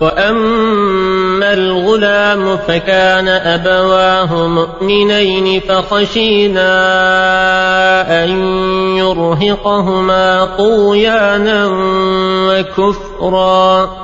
وأما الغلام فكان أبواه مؤمنين فخشينا أن يرهقهما طغيانا وكفرا